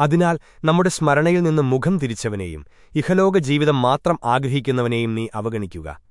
അതിനാൽ നമ്മുടെ സ്മരണയിൽ നിന്ന് മുഖം തിരിച്ചവനെയും ഇഹലോക ജീവിതം മാത്രം ആഗ്രഹിക്കുന്നവനെയും നീ അവഗണിക്കുക.